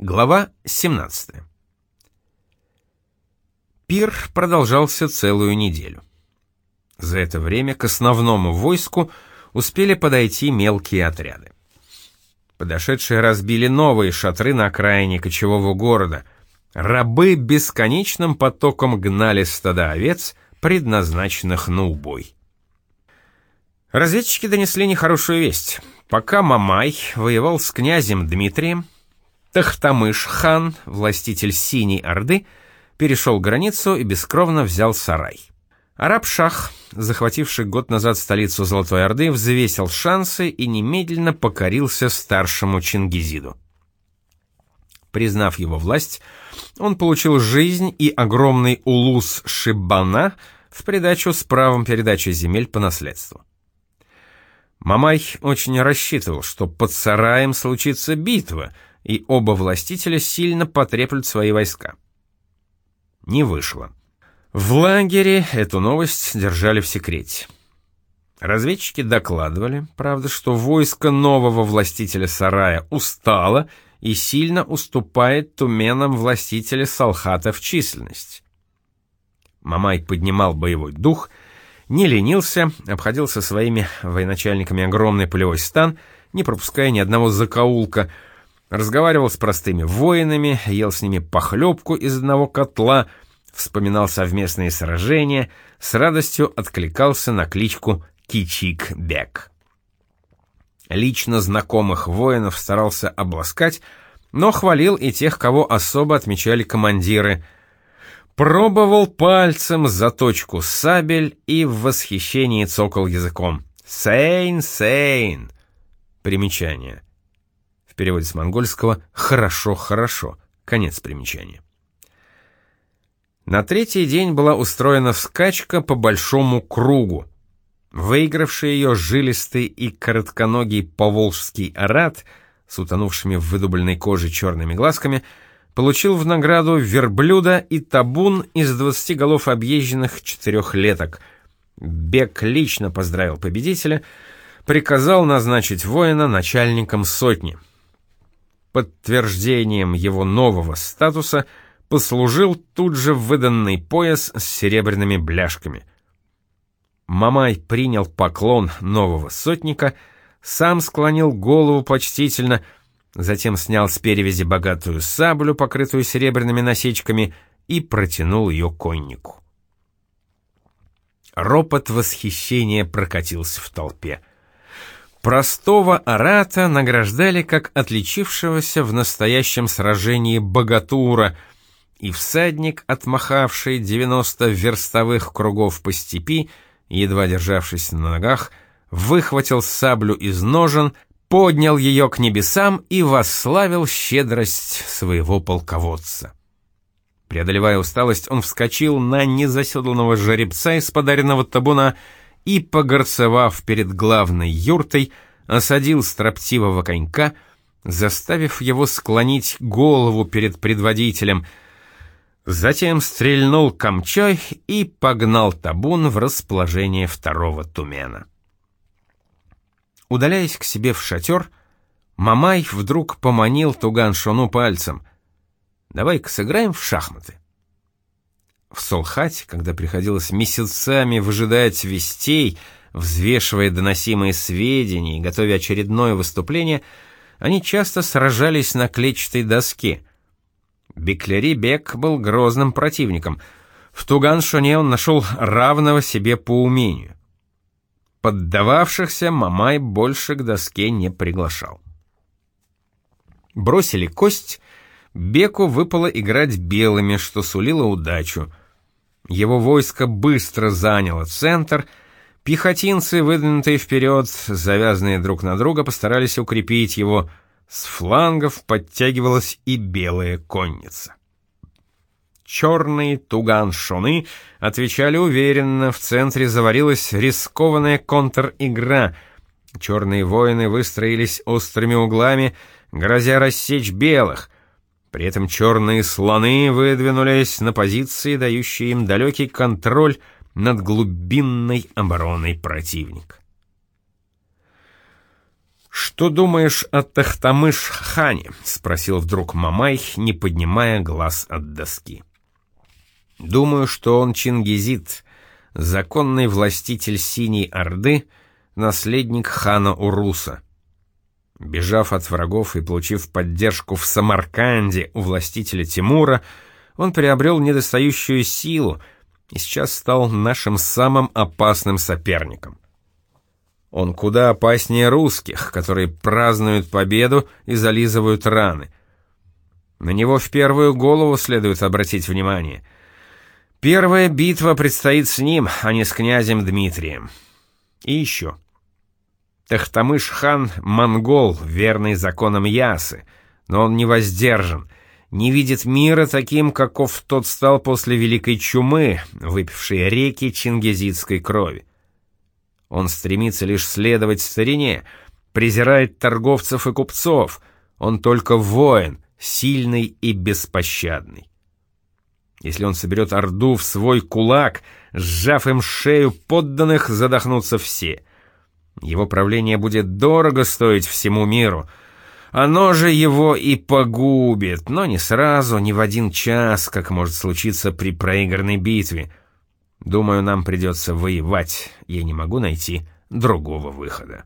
Глава 17. Пир продолжался целую неделю. За это время к основному войску успели подойти мелкие отряды. Подошедшие разбили новые шатры на окраине кочевого города. Рабы бесконечным потоком гнали стада овец, предназначенных на убой. Разведчики донесли нехорошую весть. Пока Мамай воевал с князем Дмитрием, Тахтамыш-хан, властитель Синей Орды, перешел границу и бескровно взял сарай. Араб-шах, захвативший год назад столицу Золотой Орды, взвесил шансы и немедленно покорился старшему Чингизиду. Признав его власть, он получил жизнь и огромный улус Шибана в придачу с правом передачи земель по наследству. Мамай очень рассчитывал, что под сараем случится битва — и оба властителя сильно потреплют свои войска. Не вышло. В лагере эту новость держали в секрете. Разведчики докладывали, правда, что войско нового властителя сарая устало и сильно уступает туменам властителя Салхата в численности. Мамай поднимал боевой дух, не ленился, обходил со своими военачальниками огромный полевой стан, не пропуская ни одного закоулка — разговаривал с простыми воинами, ел с ними похлебку из одного котла, вспоминал совместные сражения, с радостью откликался на кличку Кичик-Бек. Лично знакомых воинов старался обласкать, но хвалил и тех, кого особо отмечали командиры. Пробовал пальцем заточку сабель и в восхищении цокал языком. «Сейн, сейн!» Примечание переводе с монгольского «хорошо, хорошо». Конец примечания. На третий день была устроена скачка по большому кругу. Выигравший ее жилистый и коротконогий поволжский арат с утонувшими в выдубленной коже черными глазками получил в награду верблюда и табун из 20 голов объезженных четырехлеток. Бек лично поздравил победителя, приказал назначить воина начальником сотни — Подтверждением его нового статуса послужил тут же выданный пояс с серебряными бляшками. Мамай принял поклон нового сотника, сам склонил голову почтительно, затем снял с перевязи богатую саблю, покрытую серебряными насечками, и протянул ее коннику. Ропот восхищения прокатился в толпе. Простого арата награждали как отличившегося в настоящем сражении богатура, и всадник, отмахавший 90 верстовых кругов по степи, едва державшись на ногах, выхватил саблю из ножен, поднял ее к небесам и восславил щедрость своего полководца. Преодолевая усталость, он вскочил на незаседланного жеребца из подаренного табуна и, погорцевав перед главной юртой, осадил строптивого конька, заставив его склонить голову перед предводителем, затем стрельнул камчой и погнал табун в расположение второго тумена. Удаляясь к себе в шатер, Мамай вдруг поманил Туган-Шону пальцем. «Давай-ка сыграем в шахматы». В Солхате, когда приходилось месяцами выжидать вестей, взвешивая доносимые сведения и готовя очередное выступление, они часто сражались на клетчатой доске. Бекляри Бек был грозным противником. В Туган-Шоне он нашел равного себе по умению. Поддававшихся Мамай больше к доске не приглашал. Бросили кость, Беку выпало играть белыми, что сулило удачу. Его войско быстро заняло центр, пехотинцы, выдвинутые вперед, завязанные друг на друга, постарались укрепить его. С флангов подтягивалась и белая конница. Черные туган-шоны отвечали уверенно, в центре заварилась рискованная контр-игра. Черные воины выстроились острыми углами, грозя рассечь белых — при этом черные слоны выдвинулись на позиции, дающие им далекий контроль над глубинной обороной противника. «Что думаешь о Тахтамыш-хане?» — спросил вдруг Мамай, не поднимая глаз от доски. «Думаю, что он чингизит, законный властитель Синей Орды, наследник хана Уруса. Бежав от врагов и получив поддержку в Самарканде у властителя Тимура, он приобрел недостающую силу и сейчас стал нашим самым опасным соперником. Он куда опаснее русских, которые празднуют победу и зализывают раны. На него в первую голову следует обратить внимание. Первая битва предстоит с ним, а не с князем Дмитрием. И еще. Тахтамыш-хан — монгол, верный законам Ясы, но он не воздержан, не видит мира таким, каков тот стал после Великой Чумы, выпившей реки чингизидской крови. Он стремится лишь следовать старине, презирает торговцев и купцов, он только воин, сильный и беспощадный. Если он соберет Орду в свой кулак, сжав им шею подданных, задохнутся все — его правление будет дорого стоить всему миру. Оно же его и погубит, но не сразу, не в один час, как может случиться при проигранной битве. Думаю, нам придется воевать. Я не могу найти другого выхода.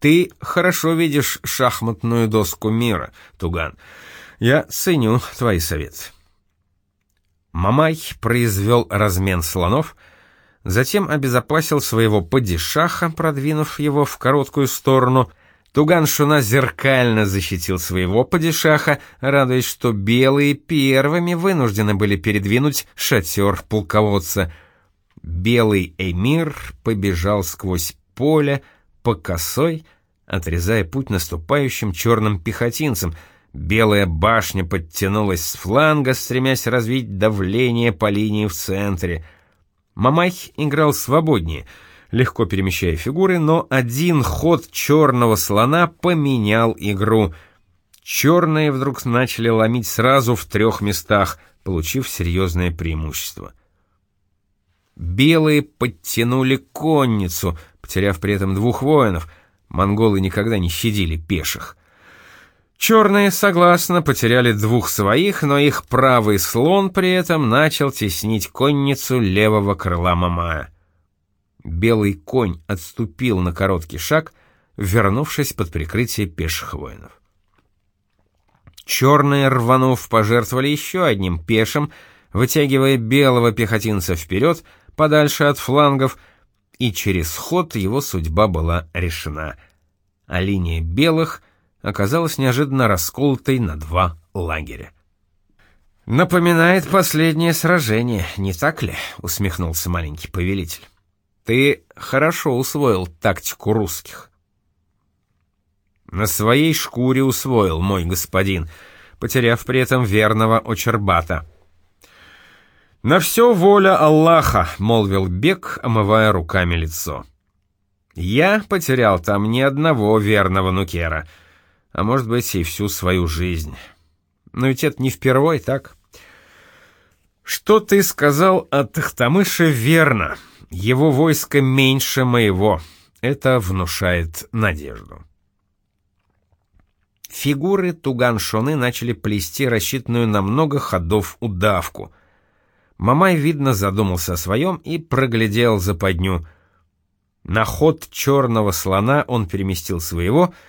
Ты хорошо видишь шахматную доску мира, Туган. Я ценю твои советы. Мамай произвел размен слонов — затем обезопасил своего падишаха, продвинув его в короткую сторону. Туган-Шуна зеркально защитил своего падишаха, радуясь, что белые первыми вынуждены были передвинуть шатер полководца. Белый эмир побежал сквозь поле по косой, отрезая путь наступающим черным пехотинцам. Белая башня подтянулась с фланга, стремясь развить давление по линии в центре — Мамай играл свободнее, легко перемещая фигуры, но один ход черного слона поменял игру. Черные вдруг начали ломить сразу в трех местах, получив серьезное преимущество. Белые подтянули конницу, потеряв при этом двух воинов. Монголы никогда не щадили пеших. Черные, согласно, потеряли двух своих, но их правый слон при этом начал теснить конницу левого крыла Мамая. Белый конь отступил на короткий шаг, вернувшись под прикрытие пеших воинов. Черные, рванув, пожертвовали еще одним пешим, вытягивая белого пехотинца вперед, подальше от флангов, и через ход его судьба была решена. А линия белых — оказалась неожиданно расколотой на два лагеря. «Напоминает последнее сражение, не так ли?» — усмехнулся маленький повелитель. «Ты хорошо усвоил тактику русских». «На своей шкуре усвоил, мой господин», потеряв при этом верного Очербата. «На все воля Аллаха», — молвил Бек, омывая руками лицо. «Я потерял там ни одного верного нукера», — а может быть и всю свою жизнь. Но ведь это не впервой, так? Что ты сказал о Тахтамыше верно. Его войско меньше моего. Это внушает надежду. Фигуры Туган-Шоны начали плести рассчитанную на много ходов удавку. Мамай, видно, задумался о своем и проглядел западню. На ход черного слона он переместил своего —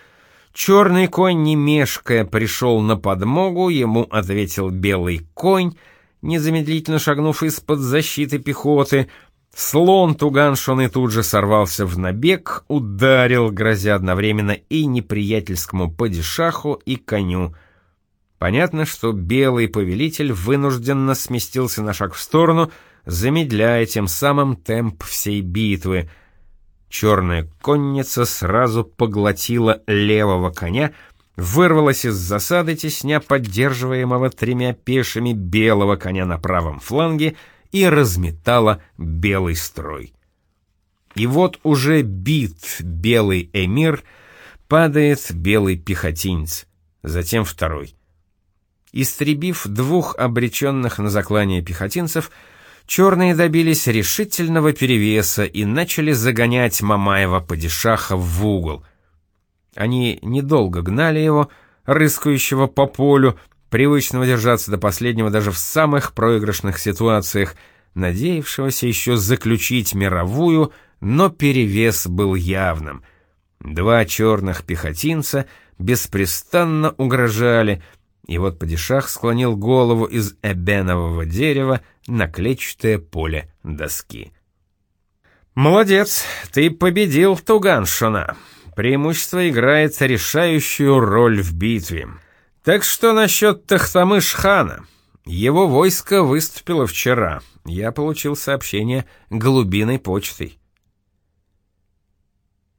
Черный конь, не мешкая, пришел на подмогу, ему ответил белый конь, незамедлительно шагнув из-под защиты пехоты. Слон Туганшоны тут же сорвался в набег, ударил, грозя одновременно и неприятельскому падишаху, и коню. Понятно, что белый повелитель вынужденно сместился на шаг в сторону, замедляя тем самым темп всей битвы — Черная конница сразу поглотила левого коня, вырвалась из засады, тесня поддерживаемого тремя пешими белого коня на правом фланге и разметала белый строй. И вот уже бит белый эмир, падает белый пехотинец, затем второй. Истребив двух обреченных на заклание пехотинцев, черные добились решительного перевеса и начали загонять Мамаева-падишаха в угол. Они недолго гнали его, рыскающего по полю, привычного держаться до последнего даже в самых проигрышных ситуациях, надеявшегося еще заключить мировую, но перевес был явным. Два черных пехотинца беспрестанно угрожали, и вот падишах склонил голову из эбенового дерева на клетчатое поле доски. «Молодец, ты победил Туганшона. Преимущество играет решающую роль в битве. Так что насчет Тахтамыш-хана? Его войско выступило вчера. Я получил сообщение голубиной почтой.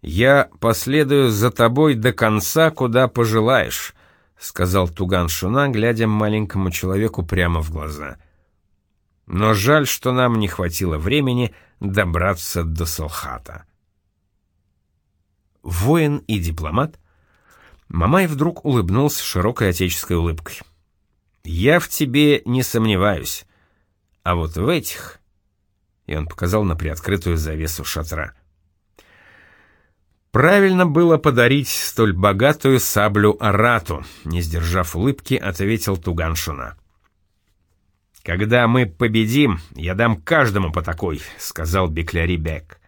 «Я последую за тобой до конца, куда пожелаешь», — сказал Туган Шуна, глядя маленькому человеку прямо в глаза. «Но жаль, что нам не хватило времени добраться до Салхата». Воин и дипломат — Мамай вдруг улыбнулся широкой отеческой улыбкой. «Я в тебе не сомневаюсь. А вот в этих...» И он показал на приоткрытую завесу шатра. «Правильно было подарить столь богатую саблю Арату», не сдержав улыбки, ответил Туганшина. «Когда мы победим, я дам каждому по такой», — сказал Бекляри Бек.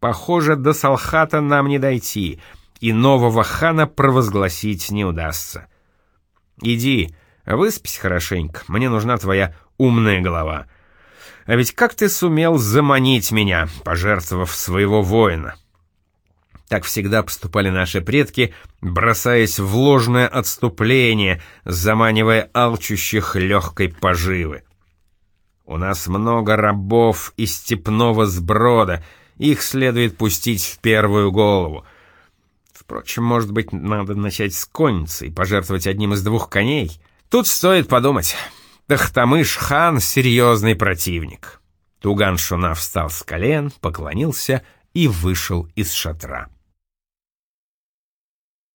«Похоже, до Салхата нам не дойти» и нового хана провозгласить не удастся. Иди, выспись хорошенько, мне нужна твоя умная голова. А ведь как ты сумел заманить меня, пожертвовав своего воина? Так всегда поступали наши предки, бросаясь в ложное отступление, заманивая алчущих легкой поживы. У нас много рабов из степного сброда, их следует пустить в первую голову. Впрочем, может быть, надо начать с конницы и пожертвовать одним из двух коней? Тут стоит подумать. Тахтамыш-хан — серьезный противник. Туган Шуна встал с колен, поклонился и вышел из шатра.